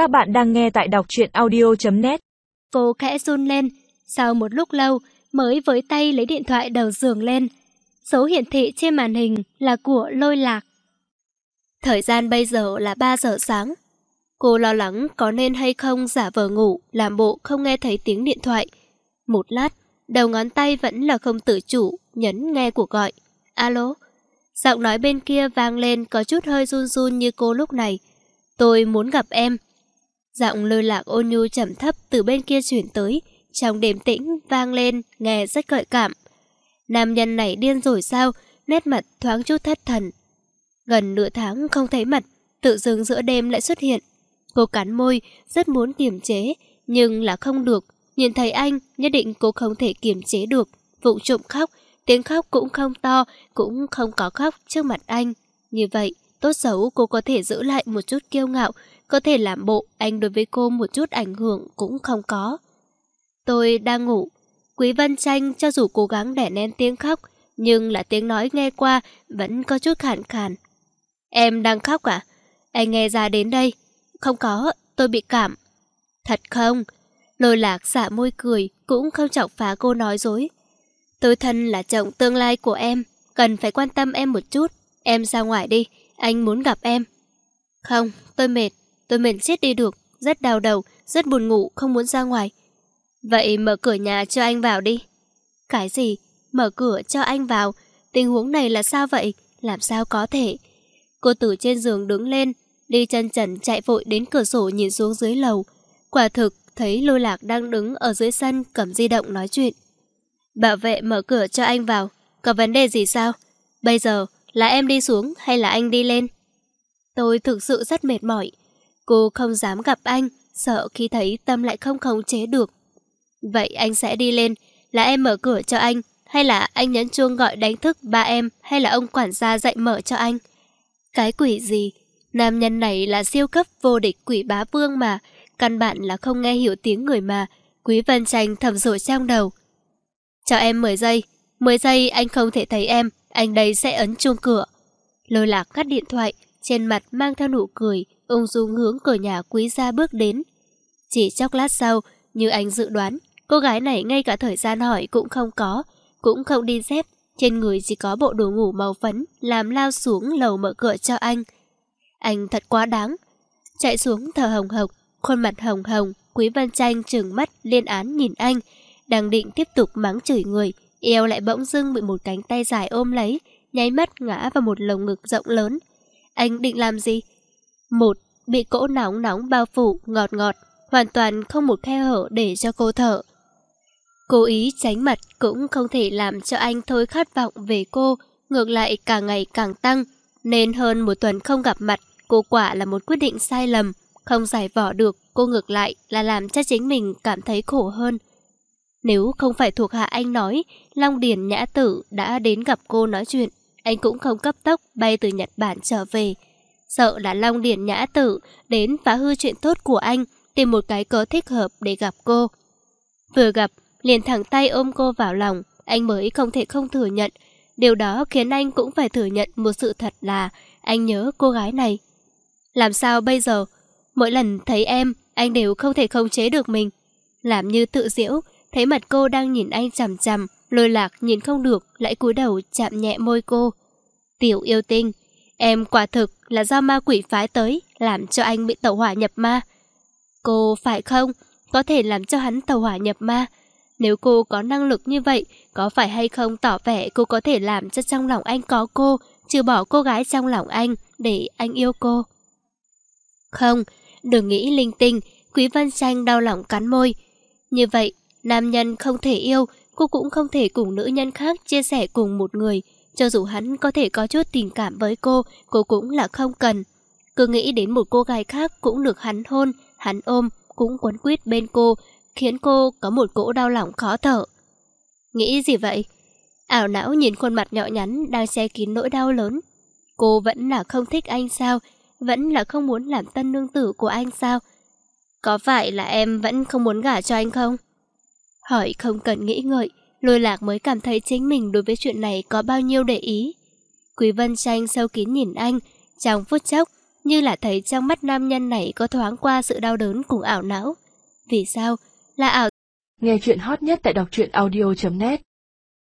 Các bạn đang nghe tại đọc truyện audio.net Cô khẽ run lên, sau một lúc lâu mới với tay lấy điện thoại đầu giường lên. Số hiển thị trên màn hình là của lôi lạc. Thời gian bây giờ là 3 giờ sáng. Cô lo lắng có nên hay không giả vờ ngủ, làm bộ không nghe thấy tiếng điện thoại. Một lát, đầu ngón tay vẫn là không tự chủ, nhấn nghe cuộc gọi. Alo? Giọng nói bên kia vang lên có chút hơi run run như cô lúc này. Tôi muốn gặp em. Giọng lôi lạc ôn nhu trầm thấp từ bên kia chuyển tới, trong đêm tĩnh vang lên, nghe rất gợi cảm. Nam nhân này điên rồi sao, nét mặt thoáng chút thất thần. Gần nửa tháng không thấy mặt, tự dưng giữa đêm lại xuất hiện. Cô cắn môi, rất muốn kiềm chế, nhưng là không được. Nhìn thấy anh, nhất định cô không thể kiềm chế được. Vụ trộm khóc, tiếng khóc cũng không to, cũng không có khóc trước mặt anh. Như vậy, tốt xấu cô có thể giữ lại một chút kiêu ngạo, có thể làm bộ anh đối với cô một chút ảnh hưởng cũng không có. Tôi đang ngủ. Quý văn Tranh cho dù cố gắng đẻ nén tiếng khóc, nhưng là tiếng nói nghe qua vẫn có chút khàn khàn. Em đang khóc à? Anh nghe ra đến đây. Không có, tôi bị cảm. Thật không? Lôi lạc xả môi cười, cũng không chọc phá cô nói dối. Tôi thân là chồng tương lai của em, cần phải quan tâm em một chút. Em ra ngoài đi, anh muốn gặp em. Không, tôi mệt, tôi mệt chết đi được, rất đau đầu, rất buồn ngủ, không muốn ra ngoài. Vậy mở cửa nhà cho anh vào đi. Cái gì? Mở cửa cho anh vào? Tình huống này là sao vậy? Làm sao có thể? Cô từ trên giường đứng lên, đi chân trần chạy vội đến cửa sổ nhìn xuống dưới lầu. Quả thực, thấy lôi lạc đang đứng ở dưới sân cầm di động nói chuyện. Bảo vệ mở cửa cho anh vào. Có vấn đề gì sao? Bây giờ là em đi xuống hay là anh đi lên? Tôi thực sự rất mệt mỏi. Cô không dám gặp anh, sợ khi thấy tâm lại không khống chế được. Vậy anh sẽ đi lên, là em mở cửa cho anh, hay là anh nhấn chuông gọi đánh thức ba em, hay là ông quản gia dạy mở cho anh? Cái quỷ gì? Nam nhân này là siêu cấp vô địch quỷ bá vương mà, căn bản là không nghe hiểu tiếng người mà. Quý Vân Tranh thầm rủi trong đầu. Cho em 10 giây, 10 giây anh không thể thấy em, anh đây sẽ ấn chuông cửa. Lôi lạc cắt điện thoại, trên mặt mang theo nụ cười, ung dung hướng cửa nhà quý gia bước đến. Chỉ chốc lát sau, như anh dự đoán, cô gái này ngay cả thời gian hỏi cũng không có, cũng không đi dép, trên người chỉ có bộ đồ ngủ màu phấn, làm lao xuống lầu mở cửa cho anh. Anh thật quá đáng. Chạy xuống thở hồng hộc, khuôn mặt hồng hồng, Quý Văn Tranh trừng mắt liên án nhìn anh, đang định tiếp tục mắng chửi người, eo lại bỗng dưng bị một cánh tay dài ôm lấy, nháy mắt ngã vào một lồng ngực rộng lớn. Anh định làm gì? Một, bị cỗ nóng nóng bao phủ, ngọt ngọt, hoàn toàn không một khe hở để cho cô thở. Cố ý tránh mặt cũng không thể làm cho anh thôi khát vọng về cô, ngược lại càng ngày càng tăng, nên hơn một tuần không gặp mặt, cô quả là một quyết định sai lầm, không giải vỏ được, cô ngược lại là làm cho chính mình cảm thấy khổ hơn. Nếu không phải thuộc hạ anh nói, Long Điền Nhã Tử đã đến gặp cô nói chuyện, anh cũng không cấp tốc bay từ Nhật Bản trở về. Sợ là Long Điền Nhã Tử đến phá hư chuyện tốt của anh, tìm một cái cớ thích hợp để gặp cô. Vừa gặp, liền thẳng tay ôm cô vào lòng, anh mới không thể không thừa nhận. Điều đó khiến anh cũng phải thừa nhận một sự thật là anh nhớ cô gái này. Làm sao bây giờ? Mỗi lần thấy em, anh đều không thể khống chế được mình. Làm như tự diễu, thấy mặt cô đang nhìn anh chằm chằm, lôi lạc nhìn không được, lại cúi đầu chạm nhẹ môi cô. Tiểu yêu tinh, em quả thực là do ma quỷ phái tới, làm cho anh bị tẩu hỏa nhập ma. Cô phải không? Có thể làm cho hắn tẩu hỏa nhập ma. Nếu cô có năng lực như vậy, có phải hay không tỏ vẻ cô có thể làm cho trong lòng anh có cô, trừ bỏ cô gái trong lòng anh, để anh yêu cô? Không, đừng nghĩ linh tinh, Quý Văn Tranh đau lòng cắn môi. Như vậy, nam nhân không thể yêu, cô cũng không thể cùng nữ nhân khác chia sẻ cùng một người. Cho dù hắn có thể có chút tình cảm với cô, cô cũng là không cần. Cứ nghĩ đến một cô gái khác cũng được hắn hôn, hắn ôm, cũng quấn quýt bên cô, khiến cô có một cỗ đau lòng khó thở. Nghĩ gì vậy? Ảo não nhìn khuôn mặt nhỏ nhắn đang che kín nỗi đau lớn. Cô vẫn là không thích anh sao? Vẫn là không muốn làm tân nương tử của anh sao? Có phải là em vẫn không muốn gả cho anh không? Hỏi không cần nghĩ ngợi, lôi lạc mới cảm thấy chính mình đối với chuyện này có bao nhiêu để ý. Quý Vân Tranh sâu kín nhìn anh, trong phút chốc, như là thấy trong mắt nam nhân này có thoáng qua sự đau đớn cùng ảo não. Vì sao? Là ảo. Nghe chuyện hot nhất tại đọc truyện audio.net